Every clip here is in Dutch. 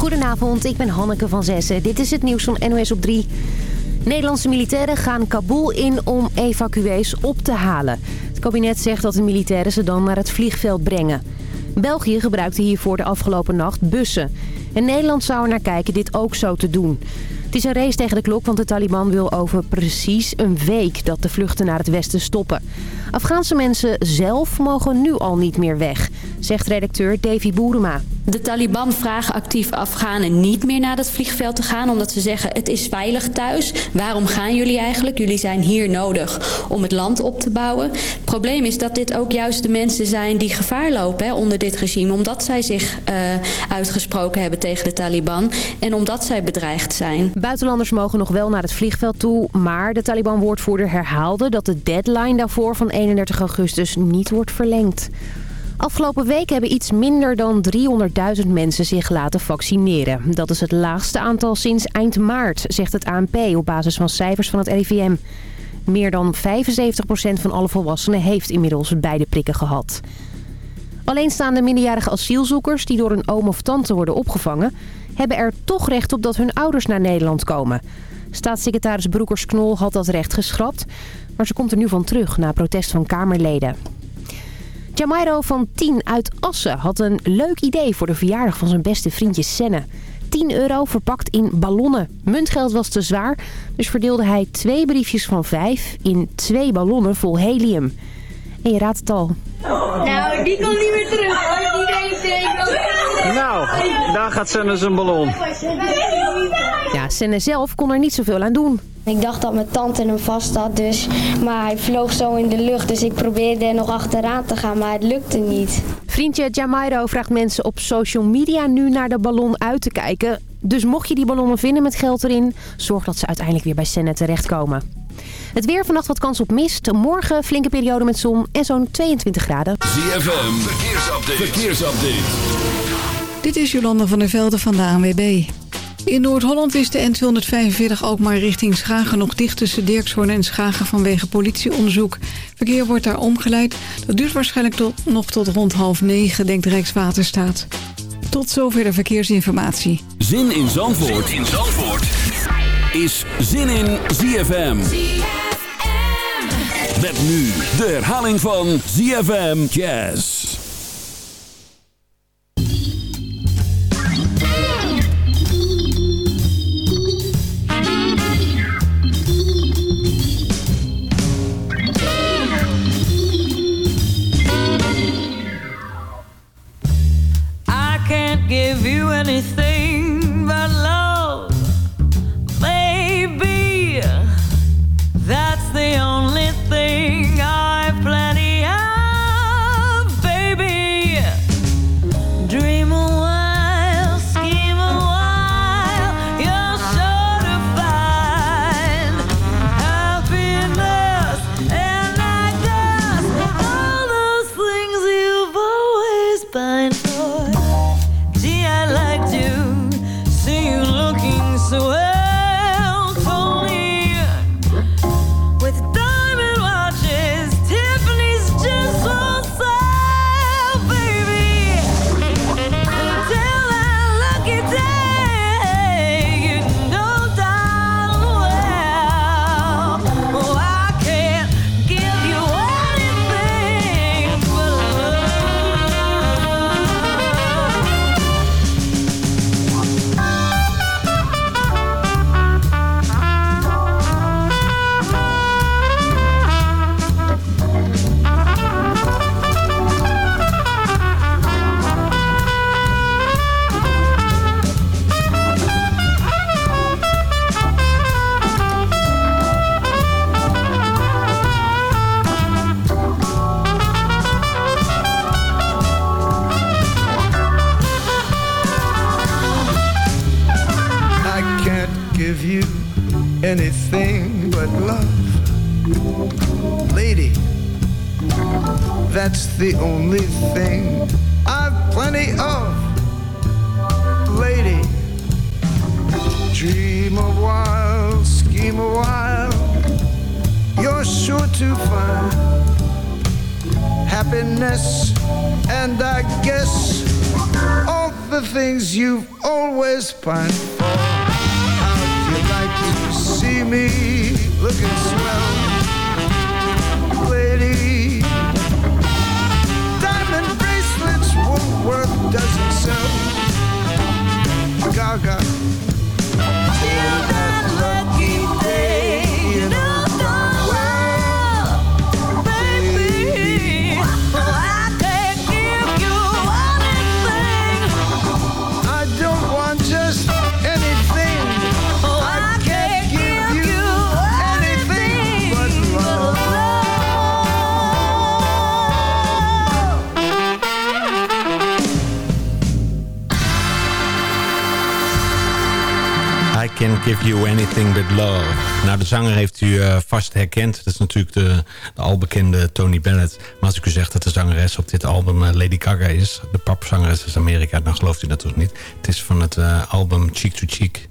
Goedenavond, ik ben Hanneke van Zessen. Dit is het nieuws van NOS op 3. Nederlandse militairen gaan Kabul in om evacuees op te halen. Het kabinet zegt dat de militairen ze dan naar het vliegveld brengen. België gebruikte hiervoor de afgelopen nacht bussen. En Nederland zou er naar kijken dit ook zo te doen. Het is een race tegen de klok, want de Taliban wil over precies een week dat de vluchten naar het westen stoppen. Afghaanse mensen zelf mogen nu al niet meer weg, zegt redacteur Davy Boerema. De Taliban vragen actief Afghanen niet meer naar dat vliegveld te gaan... omdat ze zeggen het is veilig thuis. Waarom gaan jullie eigenlijk? Jullie zijn hier nodig om het land op te bouwen. Het probleem is dat dit ook juist de mensen zijn die gevaar lopen hè, onder dit regime... omdat zij zich uh, uitgesproken hebben tegen de Taliban en omdat zij bedreigd zijn. Buitenlanders mogen nog wel naar het vliegveld toe... maar de Taliban-woordvoerder herhaalde dat de deadline daarvoor van 31 augustus niet wordt verlengd. Afgelopen week hebben iets minder dan 300.000 mensen zich laten vaccineren. Dat is het laagste aantal sinds eind maart, zegt het ANP op basis van cijfers van het RIVM. Meer dan 75% van alle volwassenen heeft inmiddels beide prikken gehad. Alleenstaande minderjarige asielzoekers die door een oom of tante worden opgevangen... hebben er toch recht op dat hun ouders naar Nederland komen. Staatssecretaris Broekers-Knol had dat recht geschrapt... maar ze komt er nu van terug na protest van Kamerleden. Jamairo van 10 uit Assen had een leuk idee voor de verjaardag van zijn beste vriendje Senne. 10 euro verpakt in ballonnen. Muntgeld was te zwaar, dus verdeelde hij twee briefjes van 5 in twee ballonnen vol helium. En je raadt het al. Nou, die komt niet meer terug. Nou, daar gaat Senne zijn ballon. Ja, Senne zelf kon er niet zoveel aan doen. Ik dacht dat mijn tante hem vast had, dus, maar hij vloog zo in de lucht. Dus ik probeerde er nog achteraan te gaan, maar het lukte niet. Vriendje Jamairo vraagt mensen op social media nu naar de ballon uit te kijken. Dus mocht je die ballonnen vinden met geld erin, zorg dat ze uiteindelijk weer bij Senne terechtkomen. Het weer vannacht wat kans op mist. Morgen flinke periode met zon en zo'n 22 graden. ZFM, verkeersupdate. verkeersupdate. Dit is Jolanda van der Velde van de ANWB. In Noord-Holland is de N245 ook maar richting Schagen nog dicht tussen Dirkshoorn en Schagen vanwege politieonderzoek. Verkeer wordt daar omgeleid. Dat duurt waarschijnlijk tot, nog tot rond half negen, denkt Rijkswaterstaat. Tot zover de verkeersinformatie. Zin in Zandvoort, zin in Zandvoort. is Zin in ZFM. Met nu de herhaling van ZFM Jazz. Anything can give you anything but love. Nou, de zanger heeft u eh, vast herkend. Dat is natuurlijk de, de albekende Tony Bennett. Maar als ik u zeg dat de zangeres op dit album eh, Lady Gaga is... de papzangeres is Amerika, dan gelooft u dat toch niet. Het is van het eh, album Cheek to Cheek...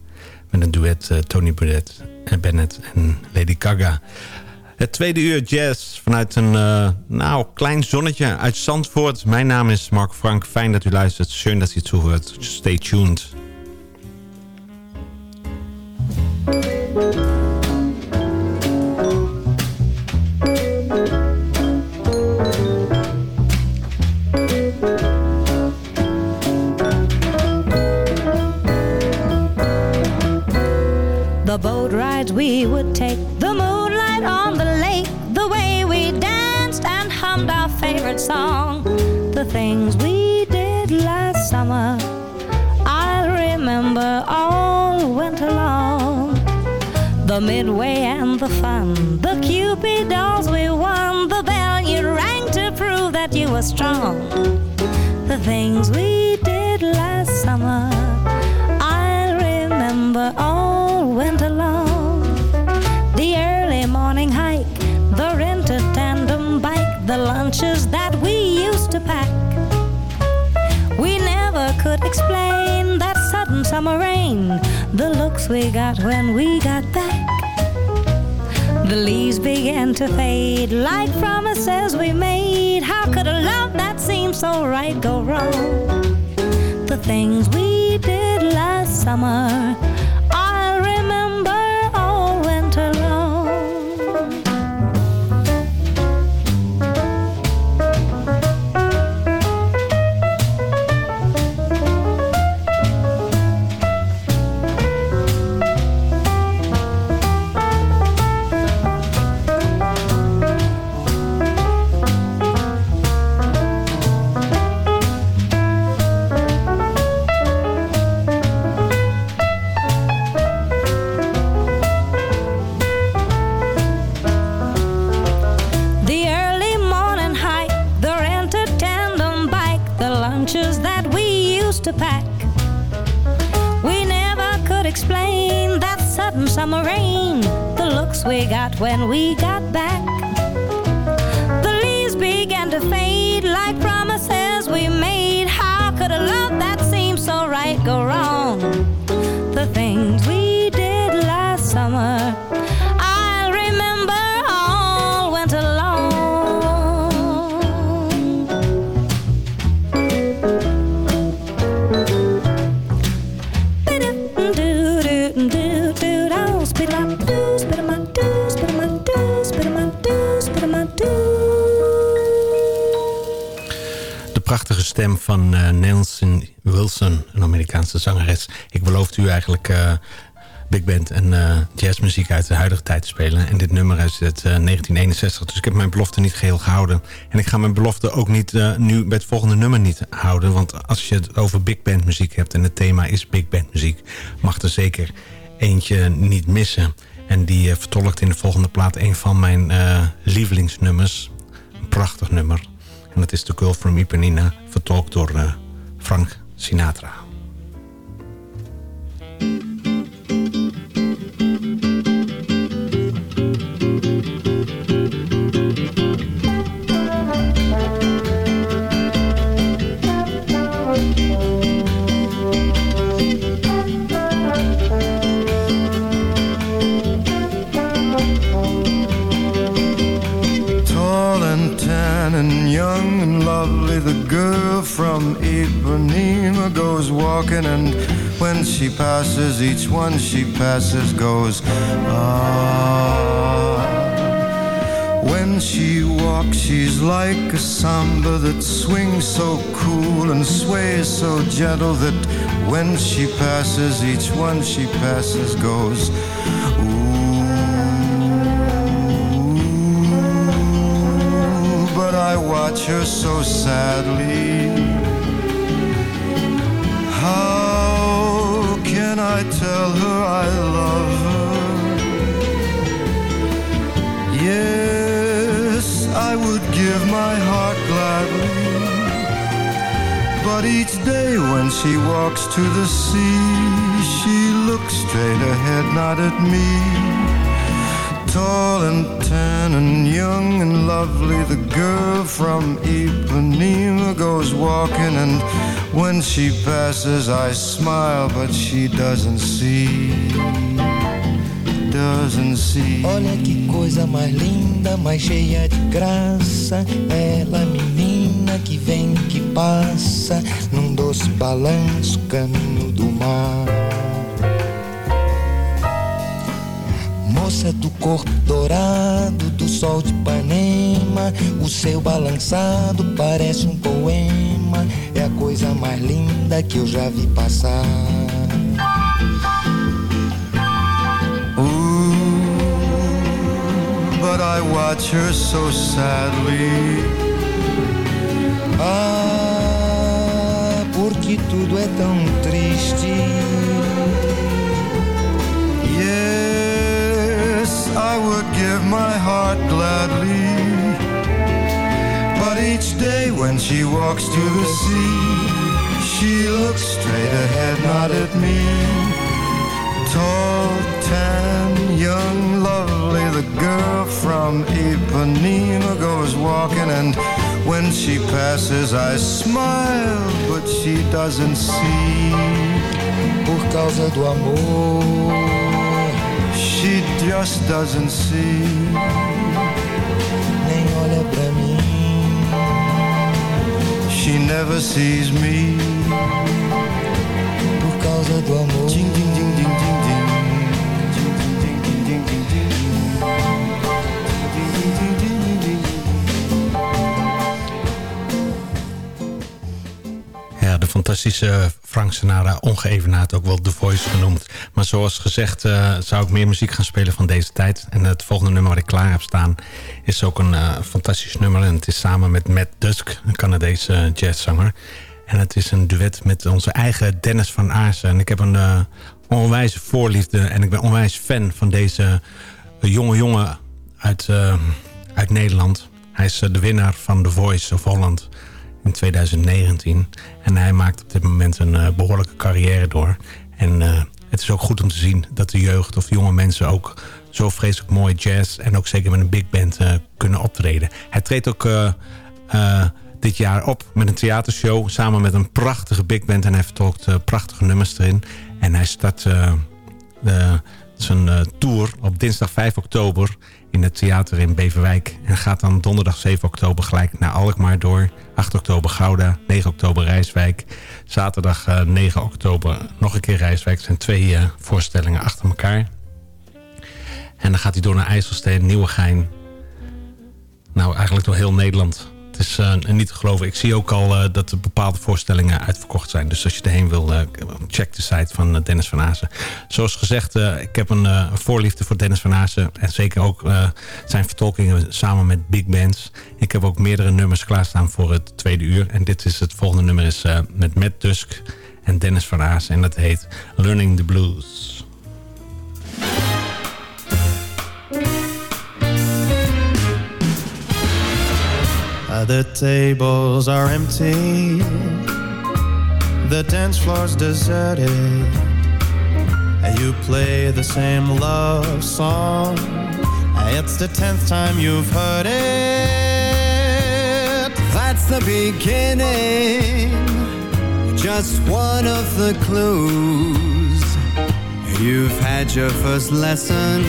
met een duet Tony Bennett, Bennett en Lady Gaga. Het tweede uur jazz vanuit een nou, klein zonnetje uit Zandvoort. Mijn naam is Mark Frank. Fijn dat u luistert. Schön dat u toehoort. Stay tuned. The boat rides we would take, the moonlight on the lake, the way we danced and hummed our favorite song, the things we did last summer. I'll remember all winter long. The midway and the fun, the Cupid dolls we won, the bell you rang to prove that you were strong. The things we did last summer, I'll remember all winter long. The early morning hike, the rented tandem bike, the lunches that we used to pack. We never could explain that sudden summer rain, the looks we got when we got back. The leaves began to fade like promises we made. How could a love that seemed so right go wrong? The things we did last summer, zangeres. Ik beloofde u eigenlijk eh, big band en eh, jazzmuziek uit de huidige tijd te spelen. En dit nummer is uit 1961, dus ik heb mijn belofte niet geheel gehouden. En ik ga mijn belofte ook niet nu bij het volgende nummer niet houden. Want als je het over big band muziek hebt en het thema is big band muziek... mag er zeker eentje niet missen. En die vertolkt in de volgende plaat een van mijn lievelingsnummers. Een prachtig nummer. En dat is The Girl from Ipanema, vertolkt door Frank Sinatra. Girl from Ipanema goes walking, and when she passes, each one she passes goes, ah. When she walks, she's like a samba that swings so cool and sways so gentle that when she passes, each one she passes goes, ooh. So sadly. How can I tell her I love her? Yes, I would give my heart gladly. But each day when she walks to the sea, she looks straight ahead, not at me. Tall and tan and young and lovely, the girl from Ipanema goes walking, and when she passes, I smile, but she doesn't see. Doesn't see. Olha que coisa mais linda, mais cheia de graça. Ela, menina que vem, que passa, num doce balanço, caminho do mar. Do corpo dourado, do sol de Ipanema, o seu balançado parece um poema. É a coisa mais linda que eu já vi passar. but I watch her so sadly. Ah, porque tudo é tão triste. I would give my heart gladly. But each day when she walks to the sea, she looks straight ahead, not at me. Tall, tan, young, lovely, the girl from Ipanema goes walking, and when she passes, I smile, but she doesn't see. Por causa do amor, she just doesn't see. Nem olha pra mim, she never sees me. Por causa do amor. Ding, ding, ding, ding, ding. fantastische Frank Sinatra, ongeëvenaard ook wel The Voice genoemd. Maar zoals gezegd uh, zou ik meer muziek gaan spelen van deze tijd. En het volgende nummer wat ik klaar heb staan is ook een uh, fantastisch nummer. En het is samen met Matt Dusk, een Canadese uh, jazzzanger. En het is een duet met onze eigen Dennis van Aarsen. En ik heb een uh, onwijze voorliefde en ik ben onwijs fan van deze jonge jongen uit, uit Nederland. Hij is de winnaar van The Voice of Holland in 2019. En hij maakt op dit moment een uh, behoorlijke carrière door. En uh, het is ook goed om te zien dat de jeugd of jonge mensen ook zo vreselijk mooi jazz... en ook zeker met een big band uh, kunnen optreden. Hij treedt ook dit jaar op met een theatershow... samen met een prachtige big band. En hij vertolkt prachtige nummers erin. En hij start de, zijn tour op dinsdag 5 oktober in het theater in Beverwijk. En gaat dan donderdag 7 oktober gelijk naar Alkmaar door. 8 oktober Gouda, 9 oktober Rijswijk. Zaterdag uh, 9 oktober nog een keer Rijswijk. Het zijn twee uh, voorstellingen achter elkaar. En dan gaat hij door naar IJsselstein, Nieuwegein. Nou, eigenlijk door heel Nederland. Het is uh, niet te geloven. Ik zie ook al uh, dat er bepaalde voorstellingen uitverkocht zijn. Dus als je erheen wil, uh, check de site van Dennis van Azen. Zoals gezegd, ik heb een voorliefde voor Dennis van Azen. En zeker ook zijn vertolkingen samen met big bands. Ik heb ook meerdere nummers klaarstaan voor het tweede uur. En dit is het volgende nummer is met Matt Dusk en Dennis van Azen. En dat heet Learning the Blues. The tables are empty, the dance floor's deserted, and you play the same love song. It's the tenth time you've heard it. That's the beginning, just one of the clues. You've had your first lesson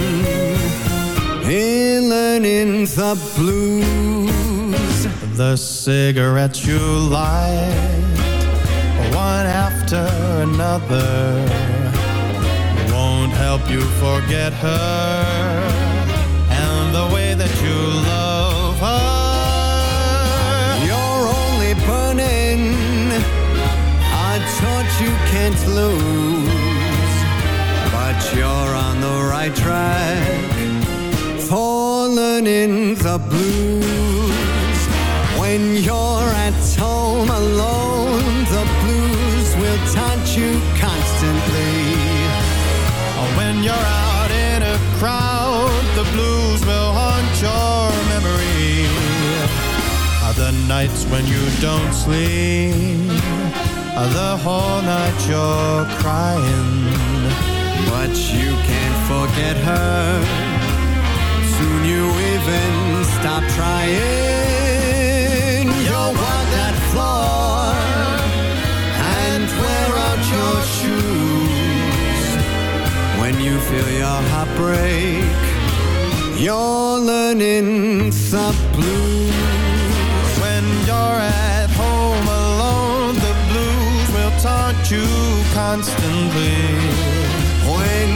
in learning the blues. The cigarettes you light, one after another, won't help you forget her and the way that you love her. You're only burning a torch you can't lose, but you're on the right track for learning the blues. When you're at home alone, the blues will taunt you constantly. Oh, when you're out in a crowd, the blues will haunt your memory. Are the nights when you don't sleep, are the whole night you're crying. But you can't forget her. Soon you even stop trying. You feel your heart break, you're learning the blues. When you're at home alone, the blues will taunt you constantly. When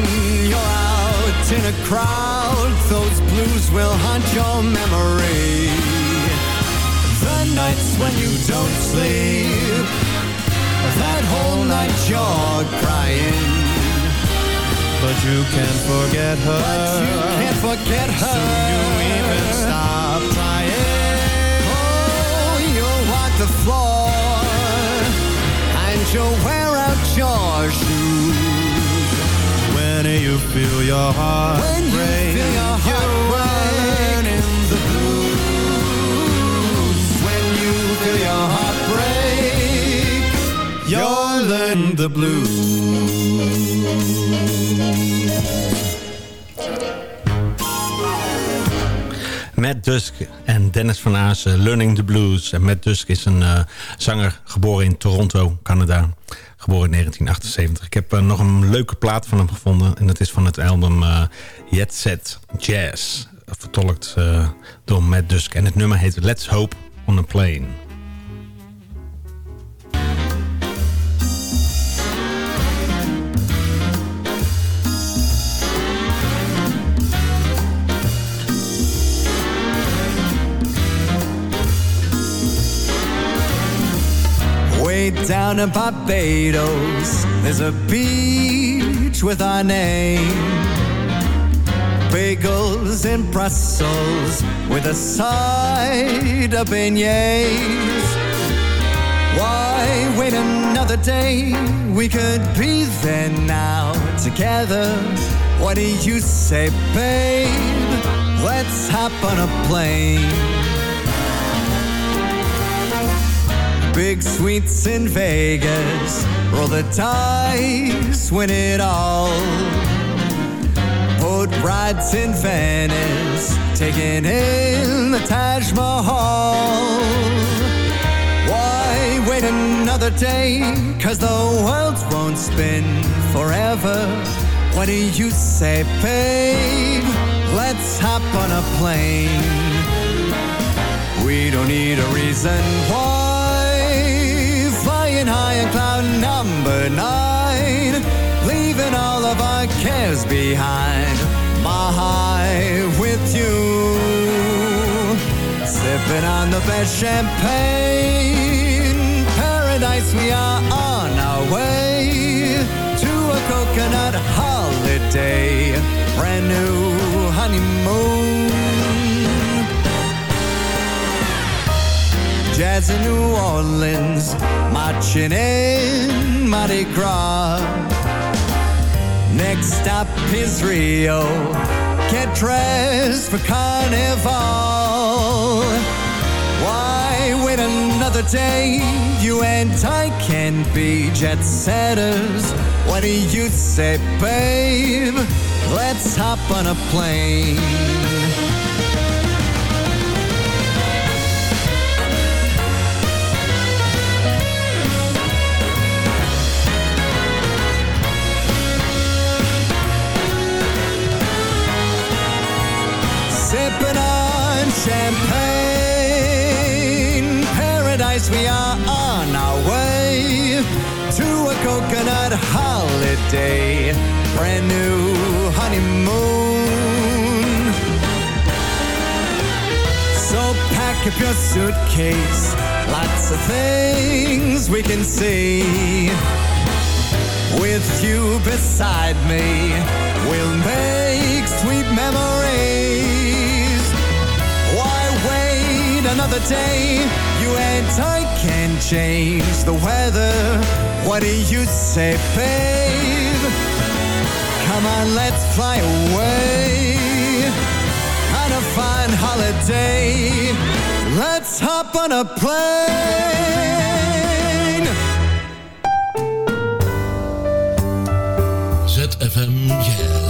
you're out in a crowd, those blues will haunt your memory. The nights when you don't sleep, that whole night you're crying. But you can't forget her. But you can't forget her. Soon you even stop trying. Oh, you'll walk the floor and you'll wear out your shoes. When you feel your heart When you feel your heart you're break. learning the blues. When you feel your heart break, You're learning the Matt Dusk en Dennis van Aasen, Learning the Blues. En Matt Dusk is een eh, zanger geboren in Toronto, Canada. Geboren in 1978. Ik heb eh, nog een leuke plaat van hem gevonden. En dat is van het album eh Jet Set Jazz. Vertolkt eh, door Matt Dusk. En het nummer heet Let's Hope on a Plane. Down in Barbados, there's a beach with our name. Bagels in Brussels with a side of beignets. Why wait another day? We could be there now together. What do you say, babe? Let's hop on a plane. Big sweets in Vegas, roll the dice, win it all. Boat rides in Venice, taking in the Taj Mahal. Why wait another day? Cause the world won't spin forever. What do you say, babe? Let's hop on a plane. We don't need a reason why. High in cloud number nine. Leaving all of our cares behind. My high with you. Sipping on the best champagne. Paradise, we are on our way to a coconut holiday. Brand new honeymoon. Jazz in New Orleans, marching in Mardi Gras. Next stop is Rio, get dressed for Carnival. Why wait another day? You and I can be jet setters. What do you say, babe? Let's hop on a plane. We are on our way to a coconut holiday. Brand new honeymoon. So pack up your suitcase. Lots of things we can see. With you beside me, we'll make sweet memories. Another day? You and I can change the weather. What do you say, babe? Come on, let's fly away on a fine holiday. Let's hop on a plane. ZFM Jazz.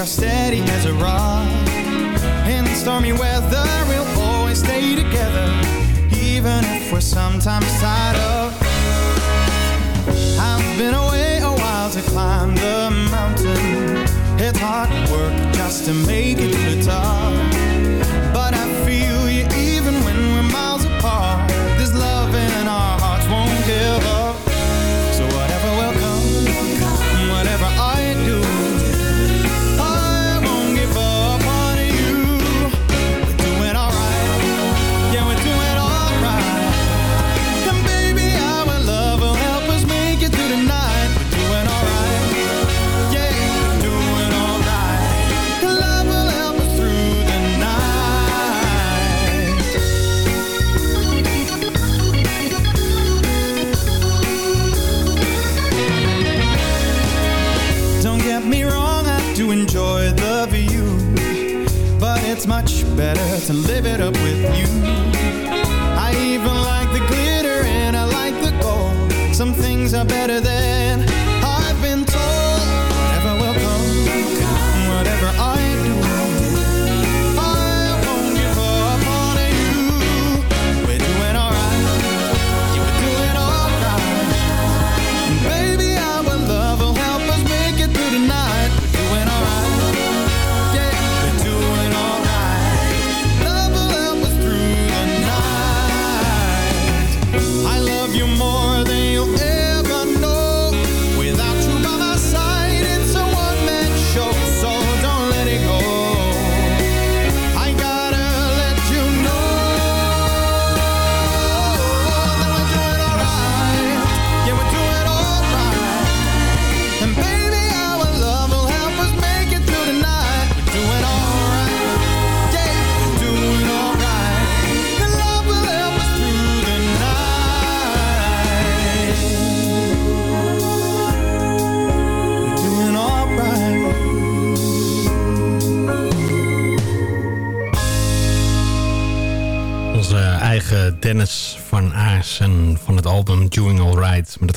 Are steady as a rock. In stormy weather, we'll always stay together Even if we're sometimes tied up. I've been away a while to climb the mountain. It's hard work just to make it to the top live it up with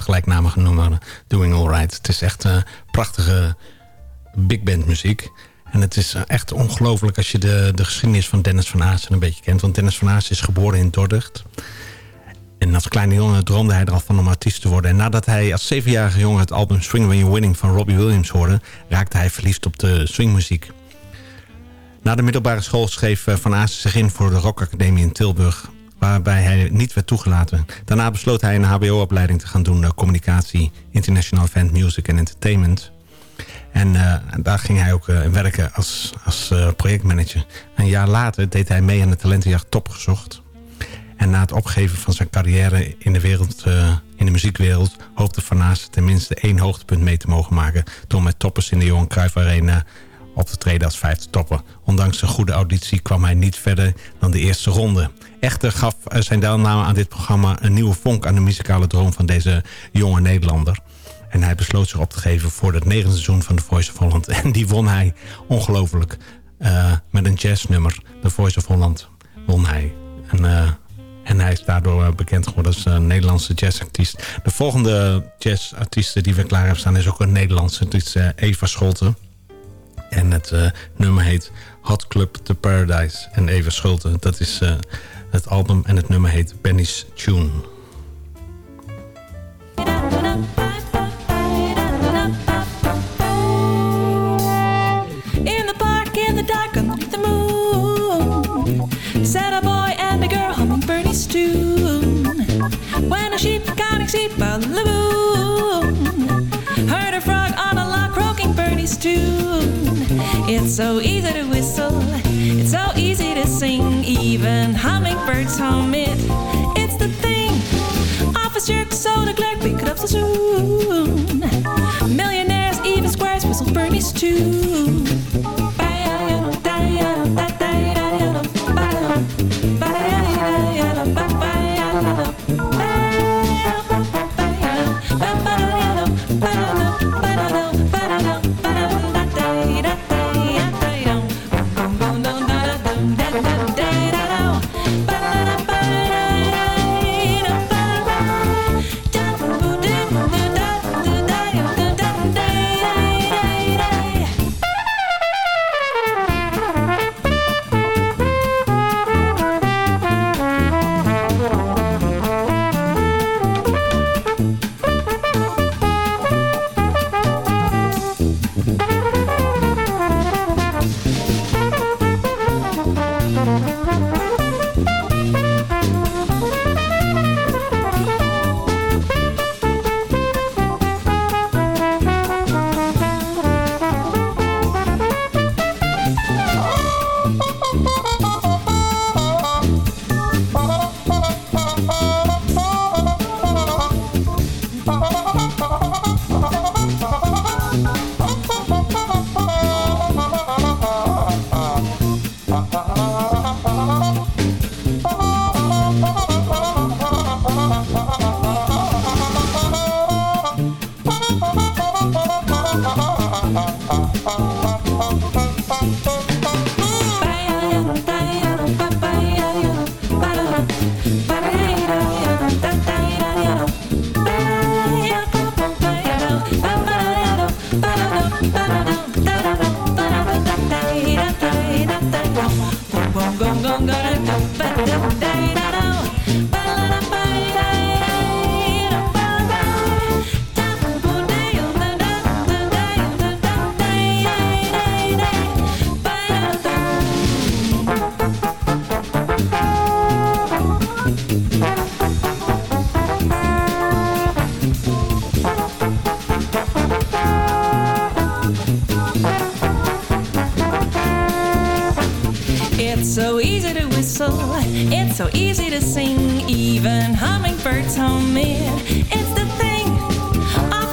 gelijknamige nummer Doing Alright. Het is echt uh, prachtige big band muziek. En het is eh, echt ongelooflijk als je de, de geschiedenis van Dennis van Aarsen een beetje kent. Want Dennis van Aarsen is geboren in Dordrecht. En als kleine jongen droomde hij er al van om artiest te worden. En nadat hij als zevenjarige jongen het album Swing When You're Winning van Robbie Williams hoorde... raakte hij verliefd op de swingmuziek. Na de middelbare school schreef eh, Van Aassen zich in voor de Rock Academie in Tilburg... waarbij hij niet werd toegelaten. Daarna besloot hij een hbo-opleiding te gaan doen... communicatie, international event, music en entertainment. En uh, daar ging hij ook uh, werken als, als projectmanager. Een jaar later deed hij mee aan de talentenjacht Topgezocht. En na het opgeven van zijn carrière in de, wereld, in de muziekwereld... hoopte Van tenminste één hoogtepunt mee te mogen maken... door met toppers in de Johan Cruijff Arena op te treden als vijfde topper. Ondanks een goede auditie kwam hij niet verder dan de eerste ronde. Echter gaf zijn deelname aan dit programma een nieuwe vonk aan de muzikale droom van deze jonge Nederlander. En hij besloot zich op te geven voor het negende seizoen van The Voice of Holland. En die won hij ongelooflijk. Uh, met een jazznummer, The Voice of Holland, won hij. En, uh, En hij is daardoor eh, bekend geworden als een Nederlandse jazzartiest. De volgende jazzartiest die we klaar hebben staan is ook een Nederlandse. Het is Eva Scholten. En het nummer heet Hot Club to Paradise. En Eva Scholten, dat is het album en het nummer heet Benny's Tune. Said a boy and a girl humming Bernie's tune. When a sheep counting sheep by always true. It's so easy to whistle, it's so easy to sing, even hummingbirds hum it. It's the thing. Office jerk, soda clerk, pick it up so soon. Millionaires, even squares, whistle Bernie's tune.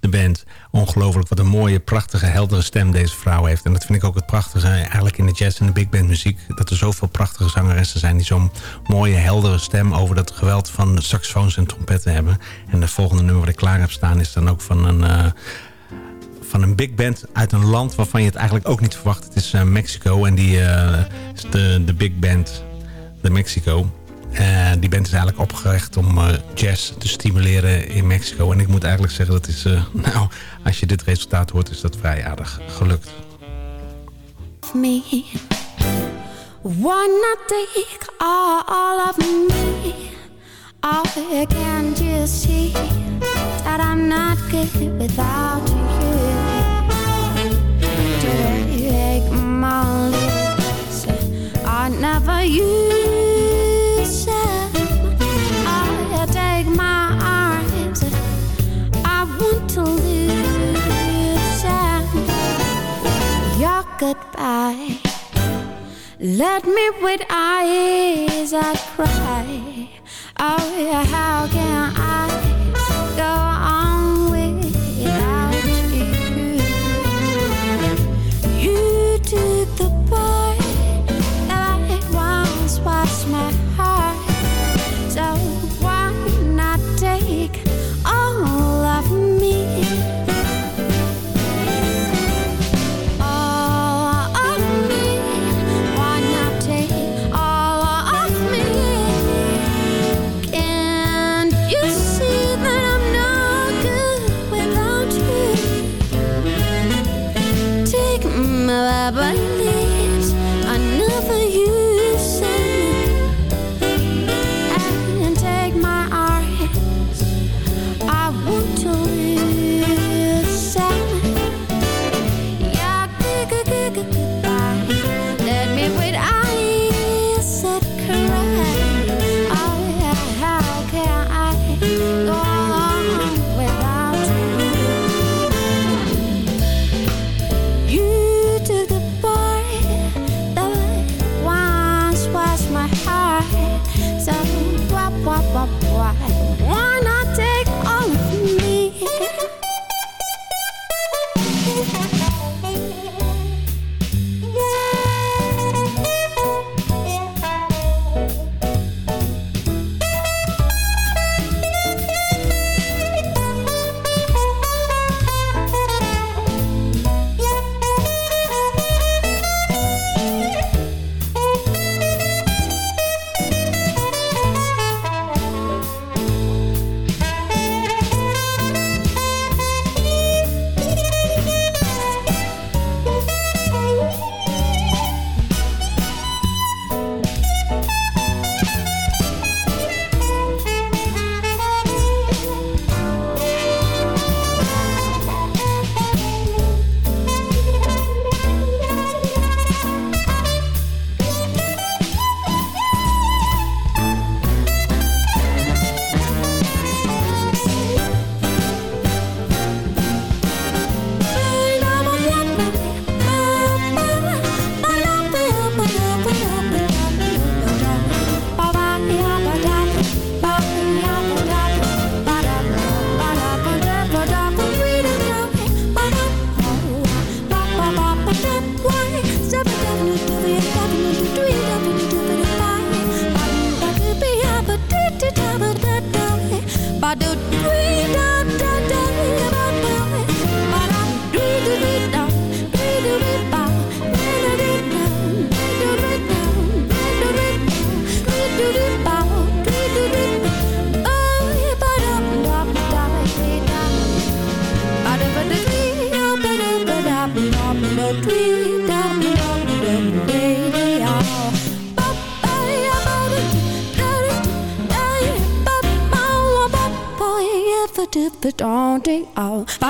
de band. Ongelooflijk wat een mooie, prachtige, heldere stem deze vrouw heeft. En dat vind ik ook het prachtige eigenlijk in de jazz en de big band muziek. Dat er zoveel prachtige zangeressen zijn die zo'n mooie, heldere stem over dat geweld van saxofoons en trompetten hebben. En de volgende nummer wat ik klaar heb staan is dan ook van een... Uh, van een big band uit een land waarvan je het eigenlijk ook niet verwacht. Het is uh, Mexico en die uh, is de, de big band, de Mexico. Uh, die band is eigenlijk opgericht om uh, jazz te stimuleren in Mexico. En ik moet eigenlijk zeggen, dat is, uh, nou, als je dit resultaat hoort, is dat vrij aardig gelukt. Me. All of me? See that I'm not without you? My I never goodbye. Let me with eyes I cry. Oh yeah, how can I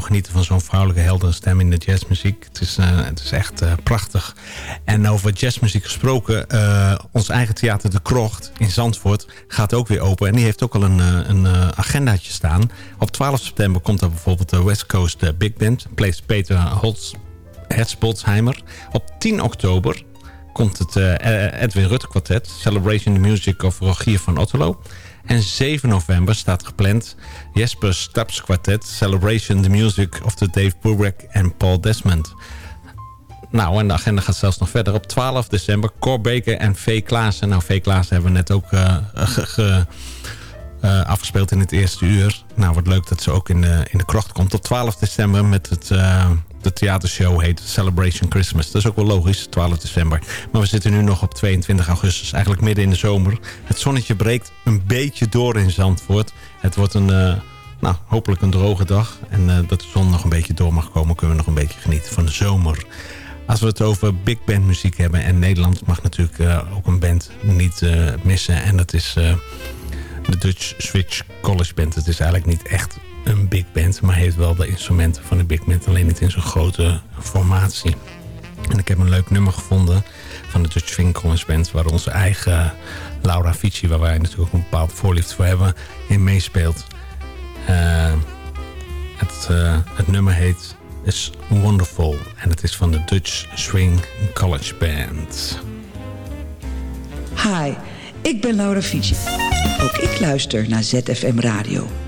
genieten van zo'n vrouwelijke heldere stem in de jazzmuziek. Het is, uh, het is echt uh, prachtig. En over jazzmuziek gesproken, uh, ons eigen theater De Krocht in Zandvoort gaat ook weer open. En die heeft ook al een, een agendaatje staan. Op 12 september komt er bijvoorbeeld de West Coast Big Band. Plays Peter Holtz, Hertzbolzheimer. Op 10 oktober komt het Edwin Rutte kwartet. Celebration the Music of Rogier van Otterlo. En 7 november staat gepland Jesper Staps Quartet... Celebration the Music of the Dave Brubeck en Paul Desmond. Nou, en de agenda gaat zelfs nog verder. Op 12 december Cor Baker en V. Klaassen. Nou, V. Klaassen hebben we net ook ge, uh, afgespeeld in het eerste uur. Nou, wat leuk dat ze ook in de, in de krocht komt. Op 12 december met het... Uh, de theatershow heet Celebration Christmas. Dat is ook wel logisch, 12 december. Maar we zitten nu nog op 22 augustus, eigenlijk midden in de zomer. Het zonnetje breekt een beetje door in Zandvoort. Het wordt een, uh, nou, hopelijk een droge dag. En uh, dat de zon nog een beetje door mag komen... kunnen we nog een beetje genieten van de zomer. Als we het over big band muziek hebben... en Nederland mag natuurlijk uh, ook een band niet missen. En dat is de Dutch Switch College Band. Het is eigenlijk niet echt een big band, maar heeft wel de instrumenten van een big band, alleen niet in zo'n grote formatie. En ik heb een leuk nummer gevonden van de Dutch Swing College Band, waar onze eigen Laura Fici, waar wij natuurlijk een bepaald voorliefde voor hebben, in meespeelt. Uh, het, uh, het nummer heet Is Wonderful en het is van de Dutch Swing College Band. Hi, ik ben Laura Fici. Ook Ik luister naar ZFM Radio.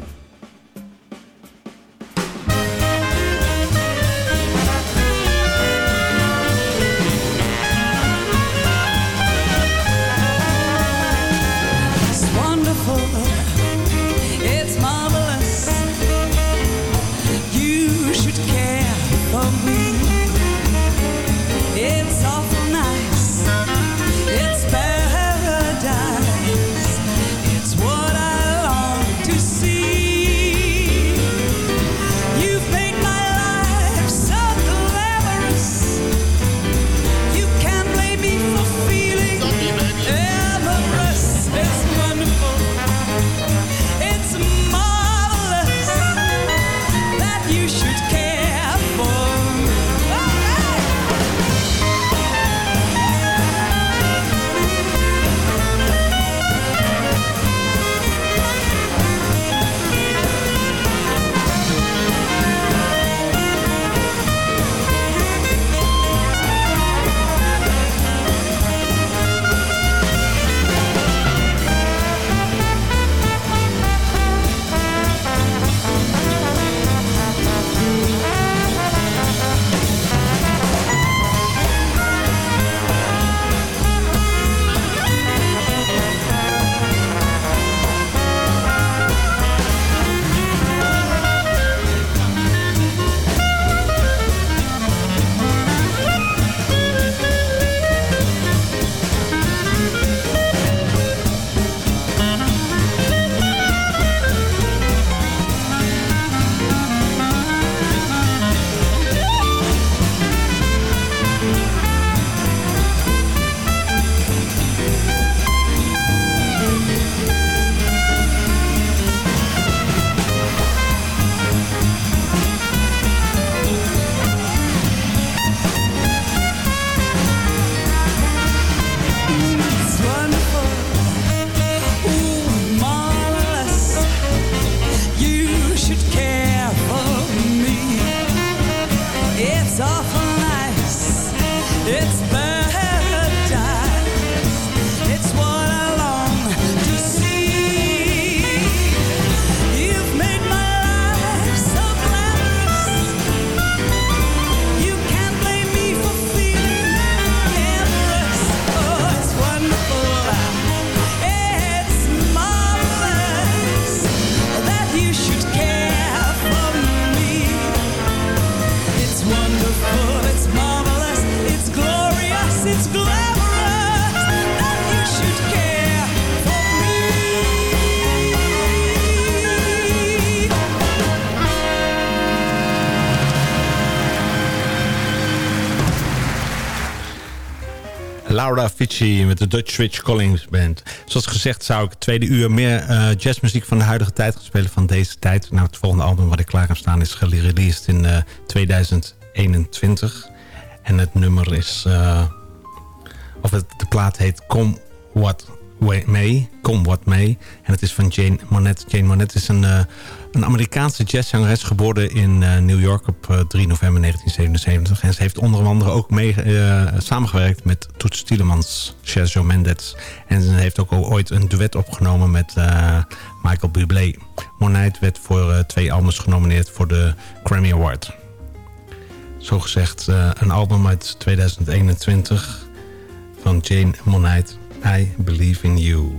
Laura met de Dutch Switch Collins Band. Zoals gezegd zou ik het tweede uur meer eh, jazzmuziek van de huidige tijd gaan spelen van deze tijd. Nou, het volgende album wat ik klaar heb staan is gereleased in eh, 2021. En het nummer is... eh, of het, de plaat heet Come What Come What May. En het is van Jane Monette. Jane Monette is een, eh, een Amerikaanse jazzzangeres geboren in eh, New York op eh, 3 november 1977. En ze heeft onder andere ook mee, eh, samengewerkt met Toets Tielemans, Sergio Mendes. En ze heeft ook ooit een duet opgenomen met eh, Michael Bublé. Monette werd voor eh, twee albums genomineerd voor de Grammy Award. Zo gezegd eh, een album uit 2021 van Jane Monette. I Believe in You.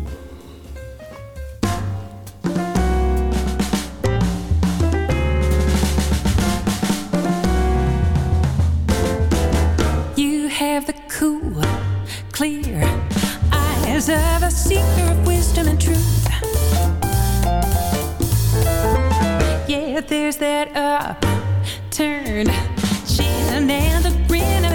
You have the cool, clear eyes of a seeker of wisdom and truth. Yeah, there's that upturned chin and the grin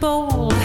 bowl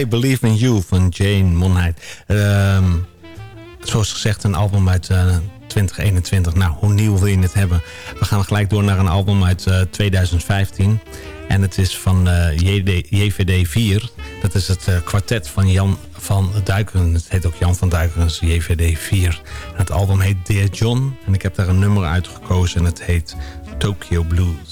I Believe in You van Jane Monheit. Ehm, zoals gezegd een album uit eh, 2021. Nou, hoe nieuw wil je het hebben? We gaan gelijk door naar een album uit eh, 2015. En het is van eh, JVD 4. Dat is het eh, kwartet van Jan van Duikeren. Het heet ook Jan van Duikeren, dus JVD 4. En het album heet Dear John. En ik heb daar een nummer uitgekozen en het heet Tokyo Blues.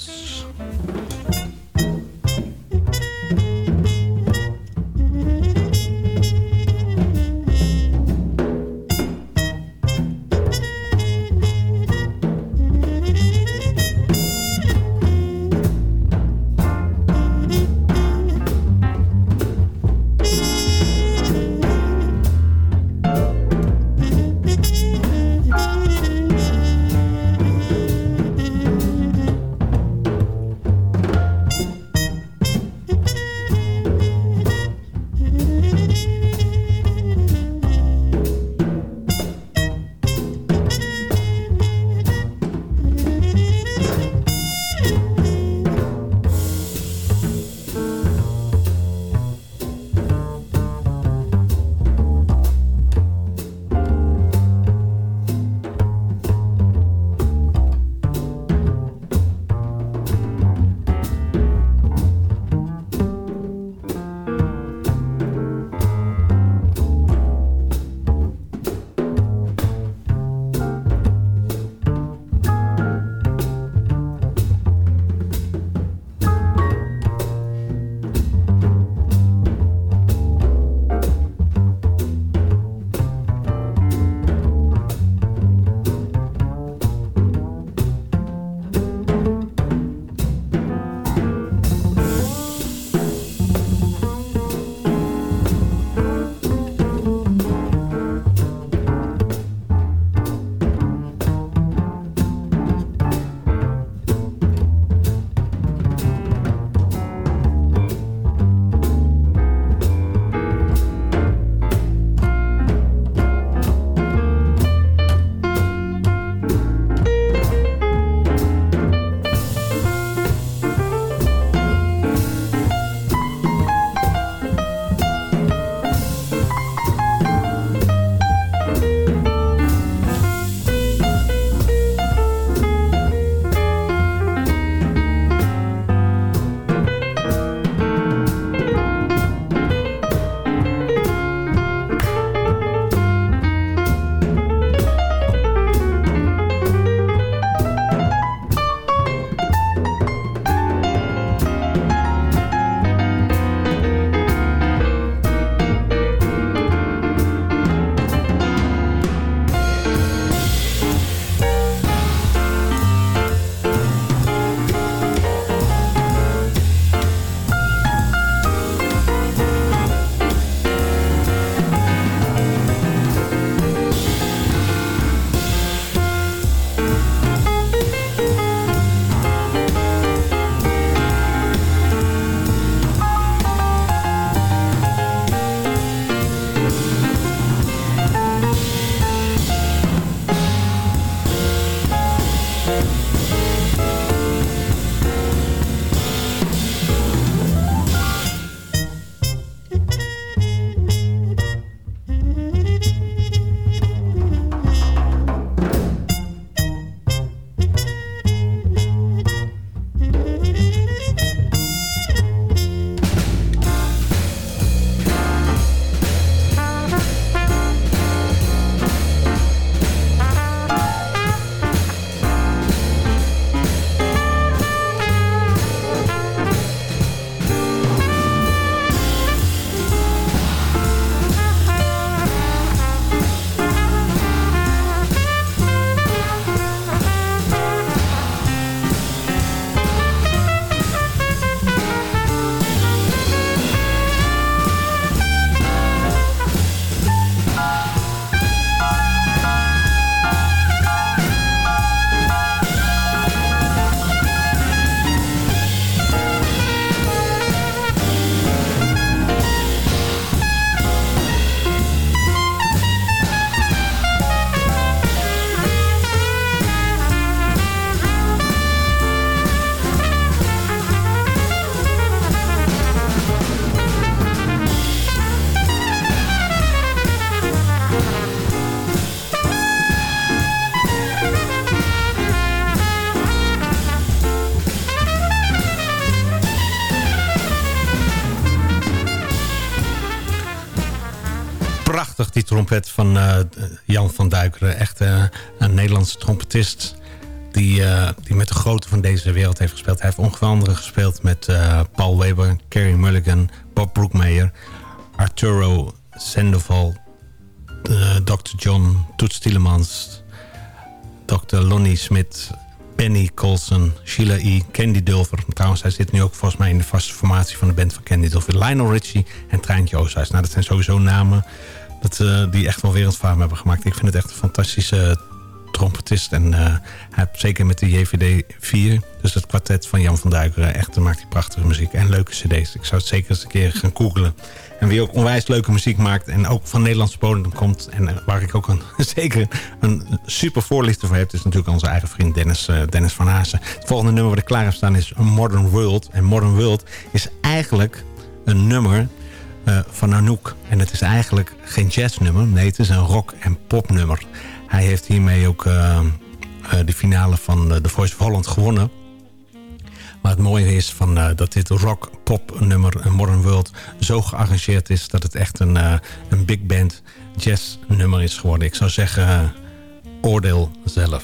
Trompet van uh, Jan van Duikeren. Echt een Nederlandse trompetist die, uh, die met de grote van deze wereld heeft gespeeld. Hij heeft onder andere gespeeld met Paul Weber, Carrie Mulligan, Bob Brookmeyer, Arturo Sandoval, Dr. John, Toets Tielemans, Dr. Lonnie Smith, Penny Colson, Sheila E., Candy Dulver. Trouwens, hij zit nu ook volgens mij in de vaste formatie van de band van Candy Dulver. Lionel Richie en Treintje Oosthuis. Nou, dat zijn sowieso namen dat, uh, die echt wel wereldfaam hebben gemaakt. Ik vind het echt een fantastische trompetist. En uh, hij zeker met de JVD 4, dus het kwartet van Jan van Duikeren... echt maakt hij prachtige muziek en leuke cd's. Ik zou het zeker eens een keer gaan googlen. En wie ook onwijs leuke muziek maakt en ook van Nederlandse bodem komt... en waar ik ook een, zeker een super voorlichter voor heb... is natuurlijk onze eigen vriend Dennis, Dennis van Haasen. Het volgende nummer wat ik klaar heb staan is Modern World. En Modern World is eigenlijk een nummer uh, van Anouk. En het is eigenlijk geen jazznummer. Nee, het is een rock- en popnummer. Hij heeft hiermee ook uh, de finale van The Voice of Holland gewonnen. Maar het mooie is van, dat dit rock-pop nummer, een Modern World, zo gearrangeerd is... dat het echt een, een big band jazz nummer is geworden. Ik zou zeggen, oordeel zelf.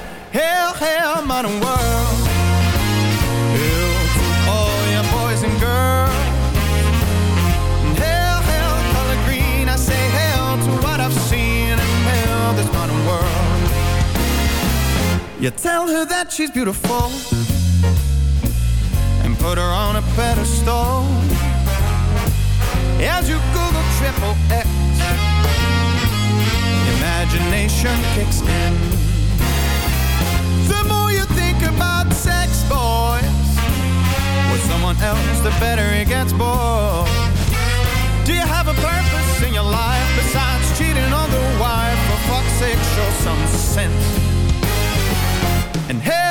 Hell, hell, modern world Hell to all your boys and girls Hail, hail, color green. I say hail to what I've seen and hail this modern world. You tell her that she's beautiful and put her on a pedestal. As you Google triple X, imagination kicks in. About sex, boys, with someone else, the better it gets, boy. Do you have a purpose in your life besides cheating on the wife? For fuck's sake, show some sense. And hail,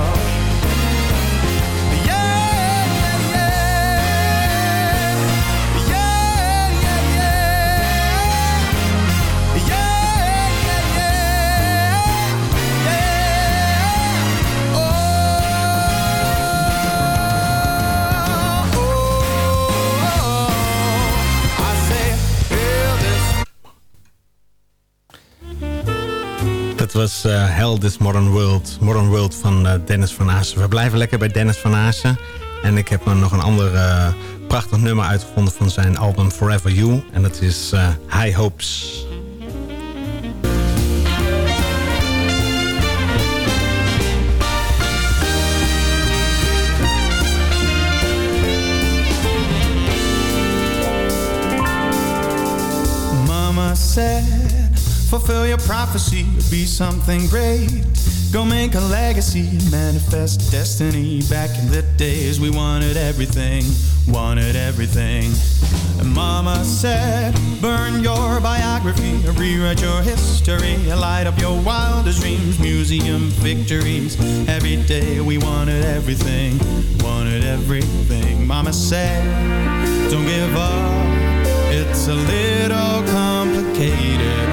Het was uh, Hell This Modern World. Modern World van uh, Dennis van Aassen. We blijven lekker bij Dennis van Aassen. En ik heb nog een ander uh, prachtig nummer uitgevonden van zijn album Forever You. En dat is High Hopes. Fulfill your prophecy, be something great. Go make a legacy, manifest destiny. Back in the days, we wanted everything, wanted everything. And Mama said, burn your biography, rewrite your history, light up your wildest dreams, museum victories. Every day we wanted everything, wanted everything. Mama said, don't give up. It's a little complicated.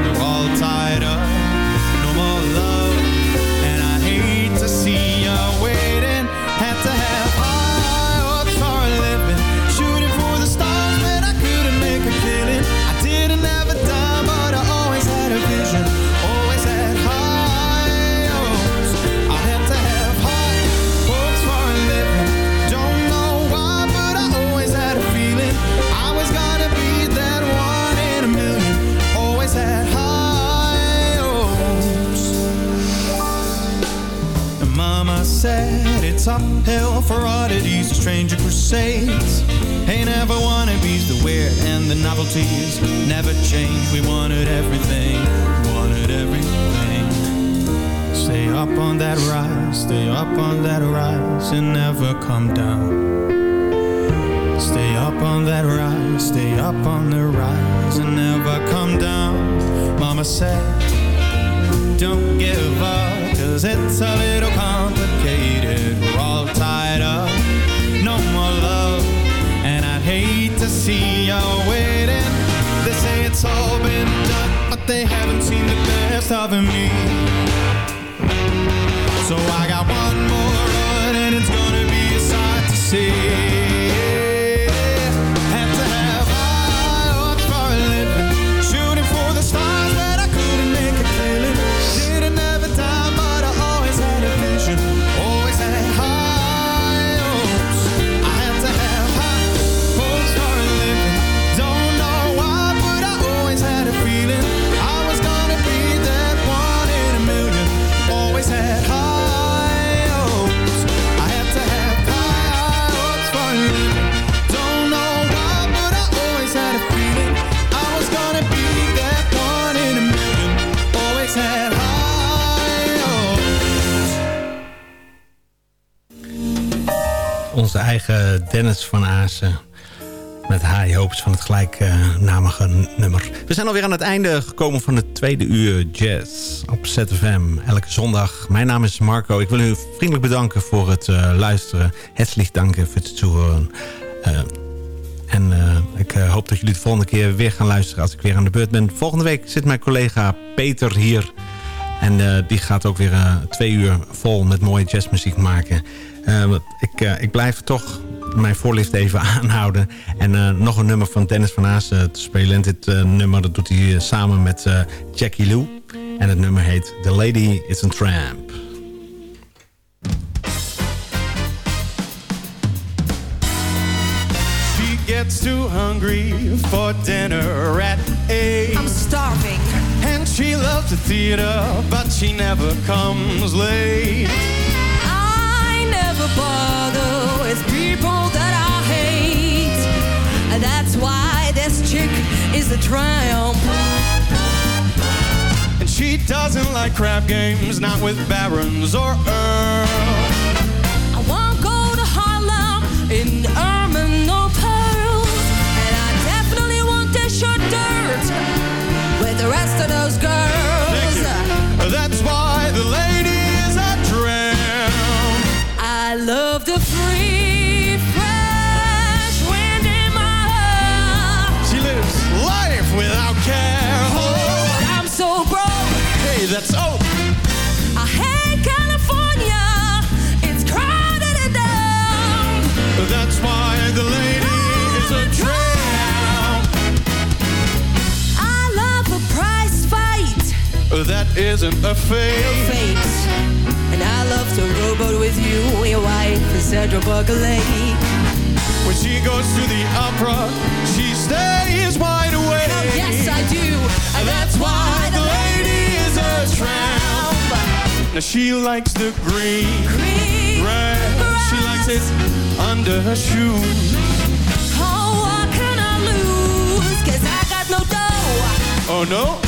It's uphill for oddities, stranger crusades. Ain't ever wannabes, the weird and the novelties never change. We wanted everything, wanted everything. Stay up on that rise, stay up on that rise, and never come down. Stay up on that rise, stay up on the rise, and never come down. Mama said, don't give up, cause it's a little complicated. We're all tied up, no more love, and I'd hate to see you waiting. They say it's all been done, but they haven't seen the best of me. So I got one more run, and it's gonna be a sight to see. Dennis van Aasen. Met High Hopes van het gelijknamige nummer. We zijn alweer aan het einde gekomen van het tweede uur jazz op ZFM. Elke zondag. Mijn naam is Marco. Ik wil u vriendelijk bedanken voor het eh, luisteren. Herzlich danken voor het toehoren. Eh, en eh, ik eh, hoop dat jullie de volgende keer weer gaan luisteren als ik weer aan de beurt ben. Volgende week zit mijn collega Peter hier. En eh, die gaat ook weer eh, twee uur vol met mooie jazzmuziek maken. Eh, ik, eh, ik blijf toch mijn voorlift even aanhouden. En eh, nog een nummer van Dennis van Aas eh, te spelen. En dit eh, nummer dat doet hij samen met eh, Jackie Lou. En het nummer heet The Lady is a Tramp. She gets too hungry for dinner at eight. I'm starving. And she loves the theater, but she never comes late. I never bother chick is a triumph. And she doesn't like crap games, not with barons or earls. I won't go to Harlem in ermine That isn't a fake. Fate. And I love to rowboat with you, your wife, Sandra Buckley. When she goes to the opera, she stays wide awake. Oh, yes, I do. And that's why the lady is a tramp. Now she likes the green, green grass. She likes it under her shoes. Oh, what can I lose? Cause I got no dough. Oh no?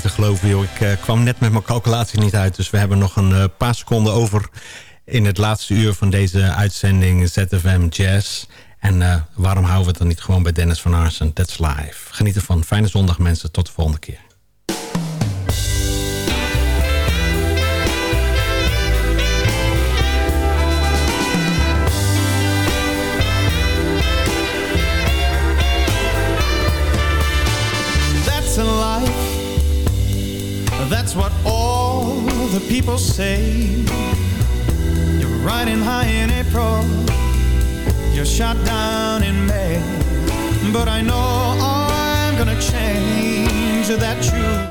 te geloven, joh. Ik eh, kwam net met mijn calculatie niet uit. Dus we hebben nog een eh, paar seconden over in het laatste uur van deze uitzending ZFM Jazz. En eh, waarom houden we het dan niet gewoon bij Dennis van Arsen? That's live. Geniet ervan. Fijne zondag mensen. Tot de volgende keer. People say. You're riding high in April. You're shot down in May. But I know I'm gonna change that tune.